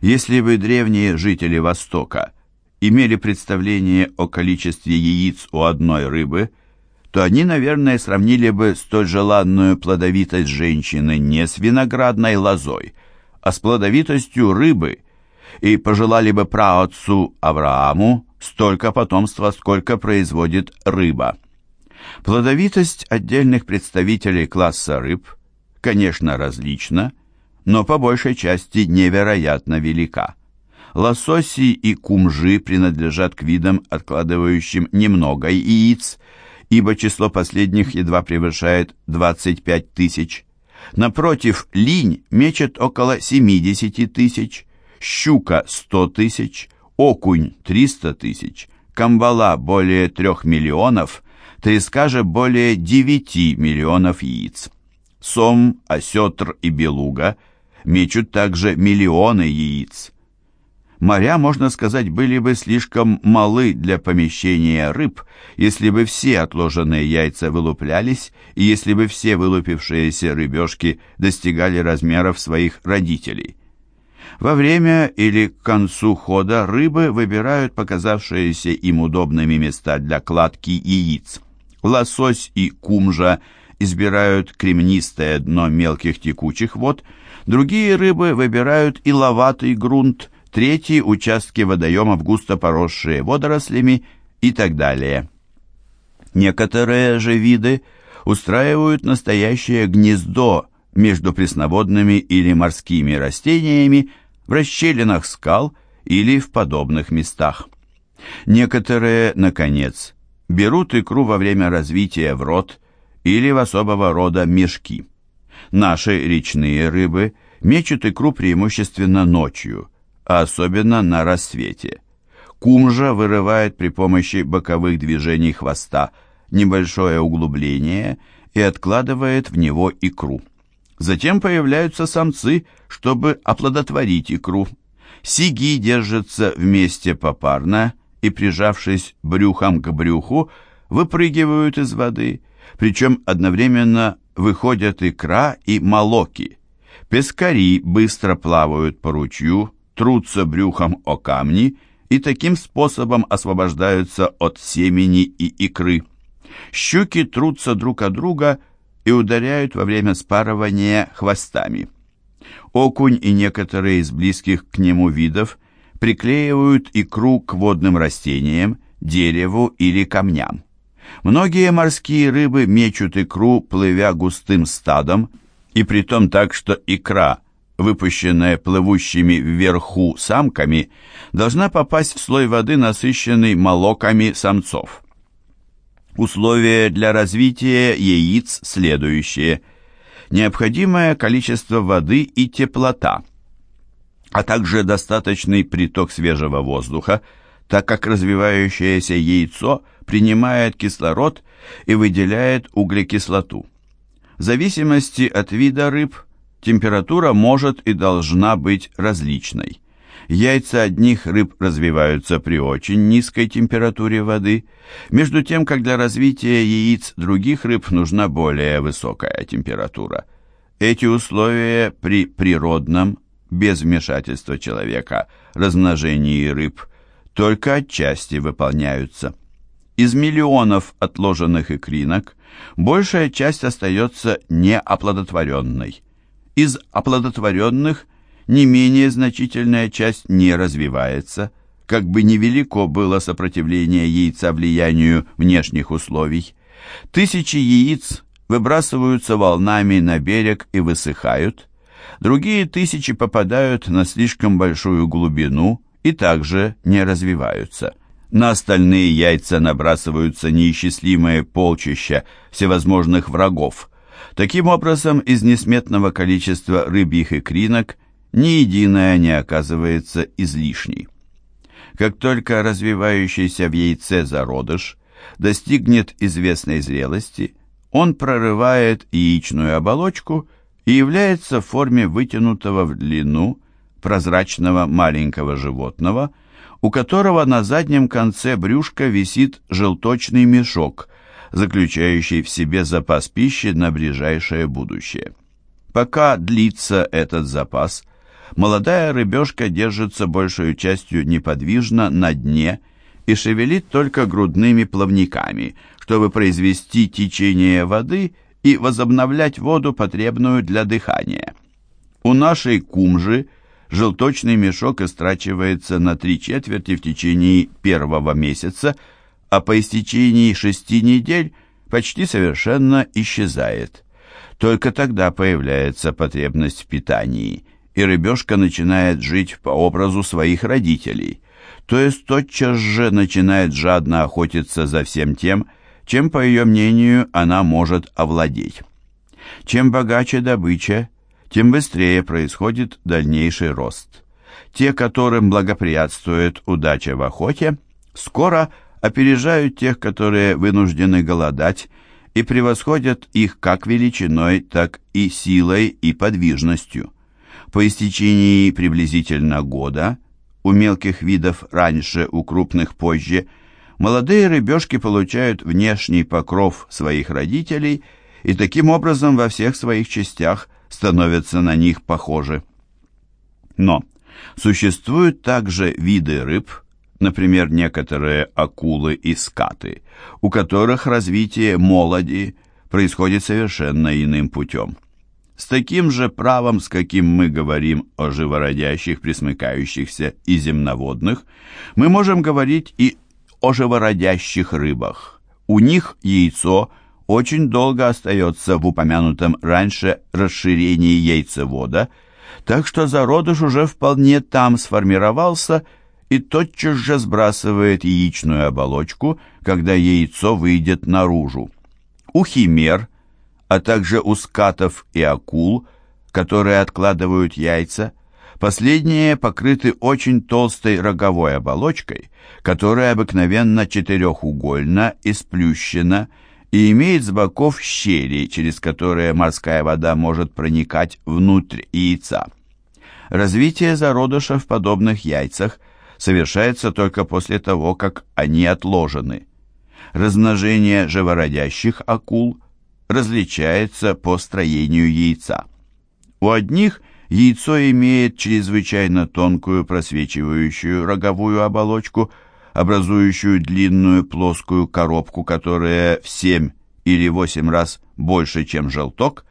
Если бы древние жители Востока имели представление о количестве яиц у одной рыбы, то они, наверное, сравнили бы столь желанную плодовитость женщины не с виноградной лозой, а с плодовитостью рыбы, и пожелали бы праотцу Аврааму столько потомства, сколько производит рыба. Плодовитость отдельных представителей класса рыб, конечно, различна, но по большей части невероятно велика. Лососи и кумжи принадлежат к видам, откладывающим немного яиц, ибо число последних едва превышает 25 тысяч. Напротив, линь мечет около 70 тысяч, щука 100 тысяч, окунь 300 тысяч, камбала более 3 миллионов, треска же более 9 миллионов яиц. Сом, осетр и белуга мечут также миллионы яиц. Моря, можно сказать, были бы слишком малы для помещения рыб, если бы все отложенные яйца вылуплялись, и если бы все вылупившиеся рыбешки достигали размеров своих родителей. Во время или к концу хода рыбы выбирают показавшиеся им удобными места для кладки яиц. Лосось и кумжа избирают кремнистое дно мелких текучих вод, другие рыбы выбирают иловатый грунт, третьи – участки водоемов, густо поросшие водорослями и так далее. Некоторые же виды устраивают настоящее гнездо между пресноводными или морскими растениями в расщелинах скал или в подобных местах. Некоторые, наконец, берут икру во время развития в рот или в особого рода мешки. Наши речные рыбы мечут икру преимущественно ночью, а особенно на рассвете. Кумжа вырывает при помощи боковых движений хвоста небольшое углубление и откладывает в него икру. Затем появляются самцы, чтобы оплодотворить икру. Сиги держатся вместе попарно и, прижавшись брюхом к брюху, выпрыгивают из воды, причем одновременно выходят икра и молоки. Пескари быстро плавают по ручью, трутся брюхом о камни и таким способом освобождаются от семени и икры. Щуки трутся друг от друга и ударяют во время спарывания хвостами. Окунь и некоторые из близких к нему видов приклеивают икру к водным растениям, дереву или камням. Многие морские рыбы мечут икру, плывя густым стадом, и притом так, что икра, выпущенная плывущими вверху самками, должна попасть в слой воды, насыщенный молоками самцов. Условия для развития яиц следующие. Необходимое количество воды и теплота, а также достаточный приток свежего воздуха, так как развивающееся яйцо принимает кислород и выделяет углекислоту. В зависимости от вида рыб температура может и должна быть различной. Яйца одних рыб развиваются при очень низкой температуре воды, между тем, как для развития яиц других рыб нужна более высокая температура. Эти условия при природном, без вмешательства человека, размножении рыб только отчасти выполняются. Из миллионов отложенных икринок большая часть остается неоплодотворенной. Из оплодотворенных не менее значительная часть не развивается, как бы невелико было сопротивление яйца влиянию внешних условий. Тысячи яиц выбрасываются волнами на берег и высыхают, другие тысячи попадают на слишком большую глубину и также не развиваются. На остальные яйца набрасываются неисчислимые полчища всевозможных врагов. Таким образом, из несметного количества рыбьих икринок ни единая не оказывается излишней. Как только развивающийся в яйце зародыш достигнет известной зрелости, он прорывает яичную оболочку и является в форме вытянутого в длину прозрачного маленького животного, у которого на заднем конце брюшка висит желточный мешок, заключающий в себе запас пищи на ближайшее будущее. Пока длится этот запас, молодая рыбешка держится большей частью неподвижно на дне и шевелит только грудными плавниками, чтобы произвести течение воды и возобновлять воду, потребную для дыхания. У нашей кумжи желточный мешок истрачивается на три четверти в течение первого месяца, а по истечении шести недель почти совершенно исчезает. Только тогда появляется потребность в питании, и рыбешка начинает жить по образу своих родителей, то есть тотчас же начинает жадно охотиться за всем тем, чем, по ее мнению, она может овладеть. Чем богаче добыча, тем быстрее происходит дальнейший рост. Те, которым благоприятствует удача в охоте, скоро опережают тех, которые вынуждены голодать, и превосходят их как величиной, так и силой и подвижностью. По истечении приблизительно года, у мелких видов раньше, у крупных позже – молодые рыбешки получают внешний покров своих родителей и таким образом во всех своих частях становятся на них похожи. Но существуют также виды рыб, например, некоторые акулы и скаты, у которых развитие молоди происходит совершенно иным путем. С таким же правом, с каким мы говорим о живородящих, пресмыкающихся и земноводных, мы можем говорить и о живородящих рыбах. У них яйцо очень долго остается в упомянутом раньше расширении яйцевода, так что зародыш уже вполне там сформировался и тотчас же сбрасывает яичную оболочку, когда яйцо выйдет наружу. У химер, а также у скатов и акул, которые откладывают яйца, Последние покрыты очень толстой роговой оболочкой, которая обыкновенно четырехугольна и сплющена и имеет с боков щели, через которые морская вода может проникать внутрь яйца. Развитие зародыша в подобных яйцах совершается только после того, как они отложены. Размножение живородящих акул различается по строению яйца. У одних – Яйцо имеет чрезвычайно тонкую просвечивающую роговую оболочку, образующую длинную плоскую коробку, которая в 7 или 8 раз больше, чем желток.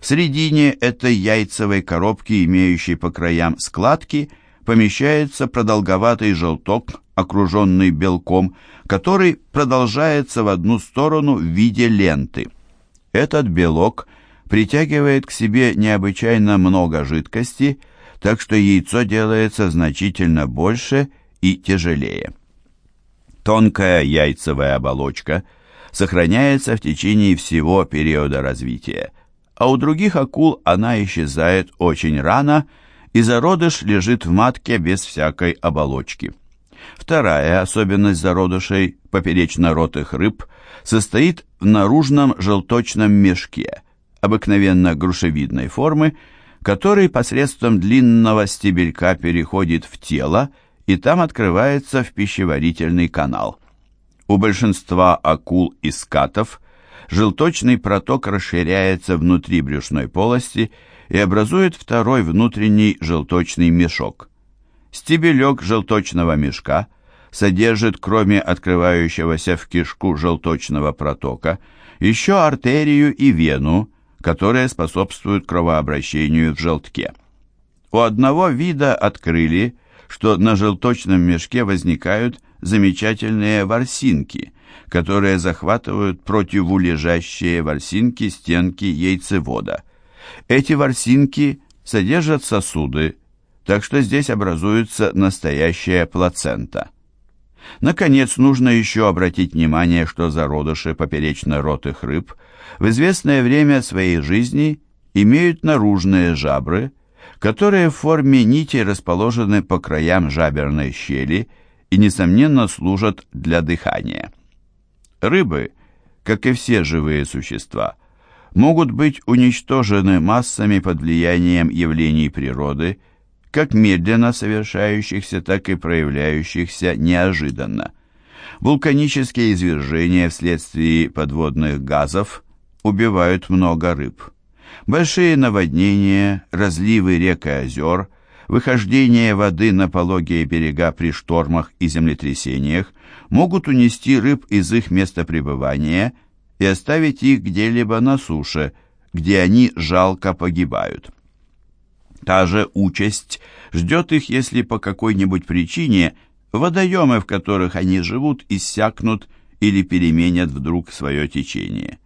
В середине этой яйцевой коробки, имеющей по краям складки, помещается продолговатый желток, окруженный белком, который продолжается в одну сторону в виде ленты. Этот белок – притягивает к себе необычайно много жидкости, так что яйцо делается значительно больше и тяжелее. Тонкая яйцевая оболочка сохраняется в течение всего периода развития, а у других акул она исчезает очень рано, и зародыш лежит в матке без всякой оболочки. Вторая особенность зародышей поперечно-ротых рыб состоит в наружном желточном мешке – обыкновенно грушевидной формы, который посредством длинного стебелька переходит в тело и там открывается в пищеварительный канал. У большинства акул и скатов желточный проток расширяется внутри брюшной полости и образует второй внутренний желточный мешок. Стебелек желточного мешка содержит, кроме открывающегося в кишку желточного протока, еще артерию и вену, которые способствуют кровообращению в желтке. У одного вида открыли, что на желточном мешке возникают замечательные ворсинки, которые захватывают противулежащие ворсинки стенки яйцевода. Эти ворсинки содержат сосуды, так что здесь образуется настоящая плацента. Наконец, нужно еще обратить внимание, что зародыши поперечно-ротых рыб в известное время своей жизни имеют наружные жабры, которые в форме нити расположены по краям жаберной щели и, несомненно, служат для дыхания. Рыбы, как и все живые существа, могут быть уничтожены массами под влиянием явлений природы, как медленно совершающихся, так и проявляющихся неожиданно. Вулканические извержения вследствие подводных газов убивают много рыб. Большие наводнения, разливы рек и озер Выхождение воды на пологие берега при штормах и землетрясениях могут унести рыб из их места пребывания и оставить их где-либо на суше, где они жалко погибают. Та же участь ждет их, если по какой-нибудь причине водоемы, в которых они живут, иссякнут или переменят вдруг свое течение.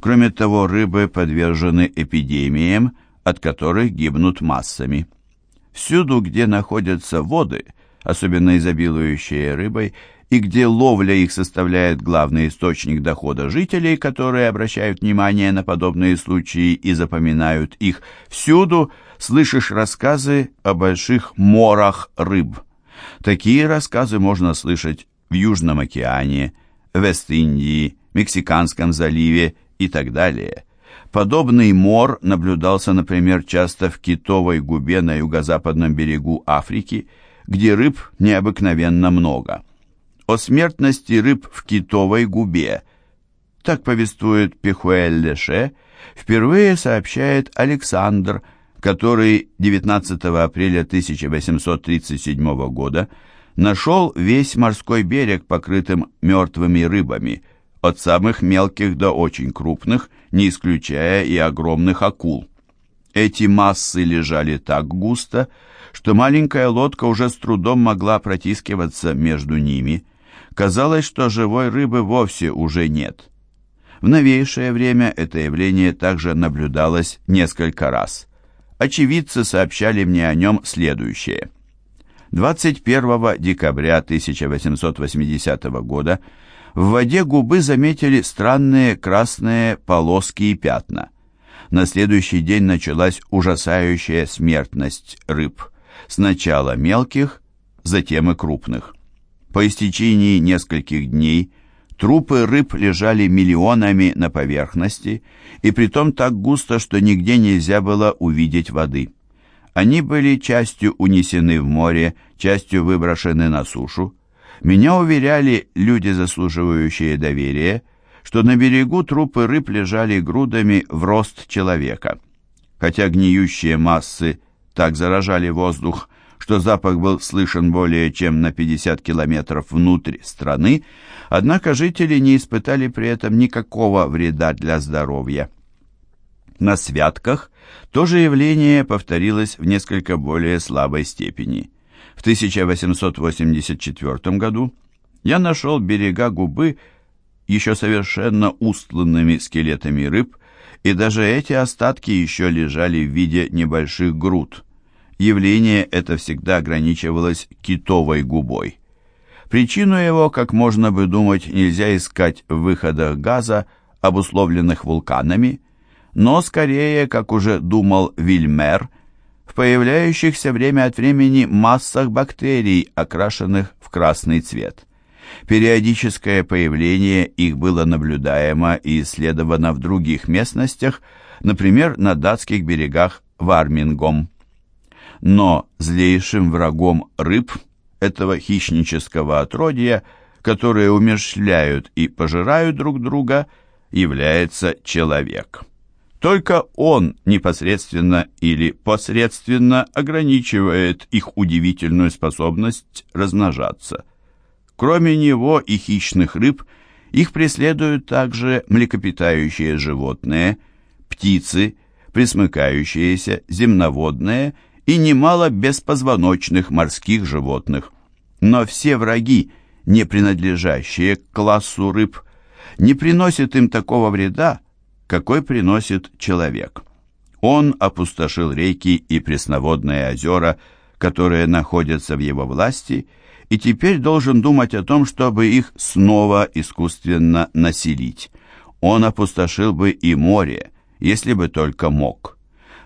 Кроме того, рыбы подвержены эпидемиям, от которых гибнут массами. Всюду, где находятся воды, особенно изобилующие рыбой, и где ловля их составляет главный источник дохода жителей, которые обращают внимание на подобные случаи и запоминают их, всюду слышишь рассказы о больших морах рыб. Такие рассказы можно слышать в Южном океане, Вест-Индии, Мексиканском заливе и так далее. Подобный мор наблюдался, например, часто в Китовой губе на юго-западном берегу Африки, где рыб необыкновенно много. О смертности рыб в Китовой губе, так повествует Пехуэль-Леше, впервые сообщает Александр, который 19 апреля 1837 года нашел весь морской берег покрытым мертвыми рыбами – от самых мелких до очень крупных, не исключая и огромных акул. Эти массы лежали так густо, что маленькая лодка уже с трудом могла протискиваться между ними. Казалось, что живой рыбы вовсе уже нет. В новейшее время это явление также наблюдалось несколько раз. Очевидцы сообщали мне о нем следующее. 21 декабря 1880 года в воде губы заметили странные красные полоски и пятна. На следующий день началась ужасающая смертность рыб. Сначала мелких, затем и крупных. По истечении нескольких дней трупы рыб лежали миллионами на поверхности, и притом так густо, что нигде нельзя было увидеть воды. Они были частью унесены в море, частью выброшены на сушу. Меня уверяли люди, заслуживающие доверия, что на берегу трупы рыб лежали грудами в рост человека. Хотя гниющие массы так заражали воздух, что запах был слышен более чем на 50 километров внутрь страны, однако жители не испытали при этом никакого вреда для здоровья. На святках то же явление повторилось в несколько более слабой степени. В 1884 году я нашел берега губы еще совершенно устланными скелетами рыб, и даже эти остатки еще лежали в виде небольших груд. Явление это всегда ограничивалось китовой губой. Причину его, как можно бы думать, нельзя искать в выходах газа, обусловленных вулканами, но скорее, как уже думал Вильмер, появляющихся время от времени массах бактерий, окрашенных в красный цвет. Периодическое появление их было наблюдаемо и исследовано в других местностях, например, на датских берегах Вармингом. Но злейшим врагом рыб этого хищнического отродья, которые умерщвляют и пожирают друг друга, является человек. Только он непосредственно или посредственно ограничивает их удивительную способность размножаться. Кроме него и хищных рыб, их преследуют также млекопитающие животные, птицы, пресмыкающиеся, земноводные и немало беспозвоночных морских животных. Но все враги, не принадлежащие к классу рыб, не приносят им такого вреда, какой приносит человек. Он опустошил реки и пресноводные озера, которые находятся в его власти, и теперь должен думать о том, чтобы их снова искусственно населить. Он опустошил бы и море, если бы только мог.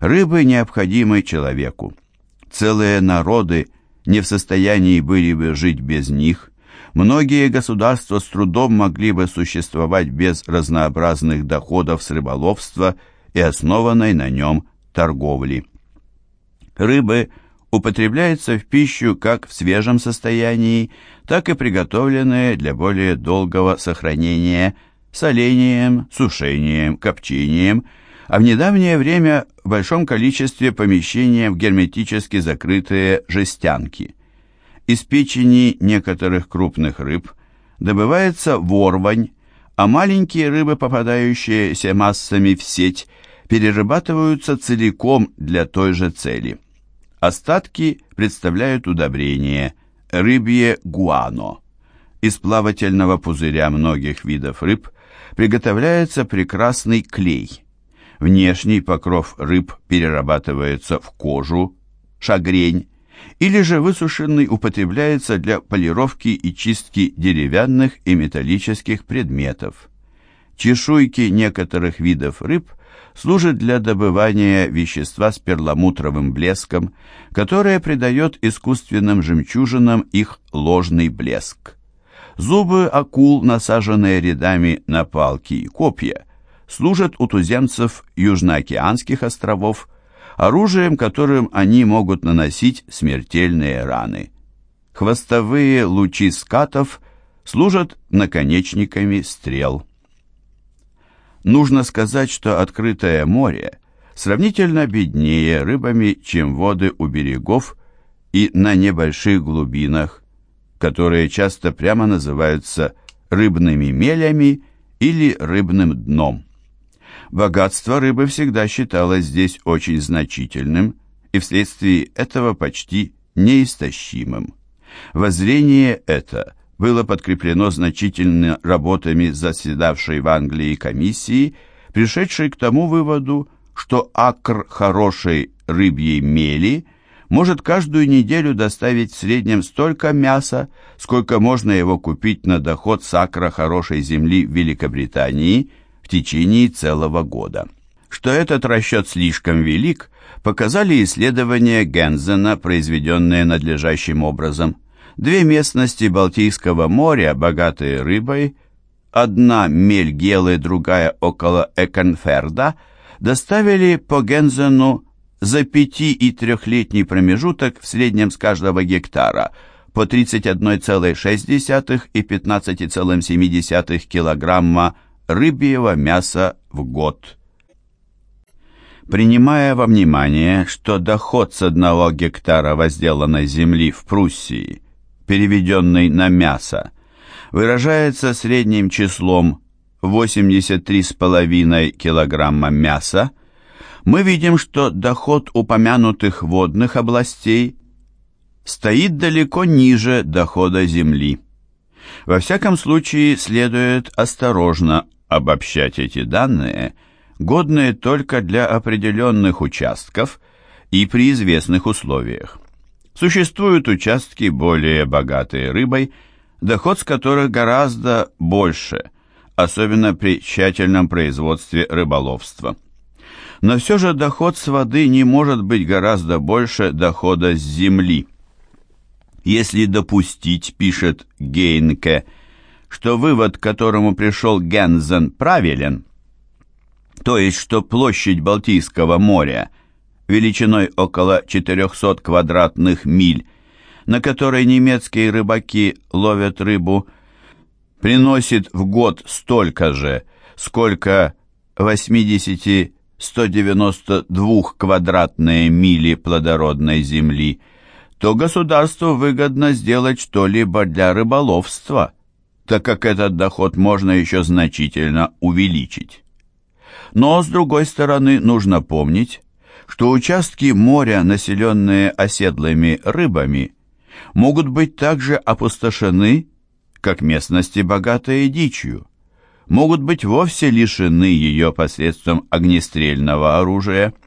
Рыбы необходимы человеку. Целые народы не в состоянии были бы жить без них, Многие государства с трудом могли бы существовать без разнообразных доходов с рыболовства и основанной на нем торговли. Рыбы употребляются в пищу как в свежем состоянии, так и приготовленные для более долгого сохранения солением, сушением, копчением. а в недавнее время в большом количестве помещения в герметически закрытые жестянки. Из печени некоторых крупных рыб добывается ворвань, а маленькие рыбы, попадающиеся массами в сеть, перерабатываются целиком для той же цели. Остатки представляют удобрение рыбье гуано. Из плавательного пузыря многих видов рыб приготовляется прекрасный клей. Внешний покров рыб перерабатывается в кожу, шагрень, или же высушенный употребляется для полировки и чистки деревянных и металлических предметов. Чешуйки некоторых видов рыб служат для добывания вещества с перламутровым блеском, которое придает искусственным жемчужинам их ложный блеск. Зубы акул, насаженные рядами на палки и копья, служат у туземцев Южноокеанских островов оружием, которым они могут наносить смертельные раны. Хвостовые лучи скатов служат наконечниками стрел. Нужно сказать, что открытое море сравнительно беднее рыбами, чем воды у берегов и на небольших глубинах, которые часто прямо называются рыбными мелями или рыбным дном. Богатство рыбы всегда считалось здесь очень значительным и вследствие этого почти неистощимым. Воззрение это было подкреплено значительно работами заседавшей в Англии комиссии, пришедшей к тому выводу, что акр хорошей рыбьей мели может каждую неделю доставить в среднем столько мяса, сколько можно его купить на доход с акра хорошей земли в Великобритании – в течение целого года. Что этот расчет слишком велик, показали исследования Гензена, произведенные надлежащим образом. Две местности Балтийского моря, богатые рыбой, одна мель Гелы, другая около Эконферда, доставили по Гензену за пяти- и трехлетний промежуток в среднем с каждого гектара по 31,6 и 15,7 килограмма рыбьего мяса в год. Принимая во внимание, что доход с одного гектара возделанной земли в Пруссии, переведенный на мясо, выражается средним числом 83,5 килограмма мяса, мы видим, что доход упомянутых водных областей стоит далеко ниже дохода земли. Во всяком случае, следует осторожно обобщать эти данные, годные только для определенных участков и при известных условиях. Существуют участки более богатые рыбой, доход с которых гораздо больше, особенно при тщательном производстве рыболовства. Но все же доход с воды не может быть гораздо больше дохода с земли. Если допустить, пишет Гейнке, что вывод, к которому пришел Гензен, правилен, то есть что площадь Балтийского моря величиной около 400 квадратных миль, на которой немецкие рыбаки ловят рыбу, приносит в год столько же, сколько 80-192 квадратные мили плодородной земли, то государству выгодно сделать что-либо для рыболовства – так как этот доход можно еще значительно увеличить. Но, с другой стороны, нужно помнить, что участки моря, населенные оседлыми рыбами, могут быть также опустошены, как местности, богатые дичью, могут быть вовсе лишены ее посредством огнестрельного оружия –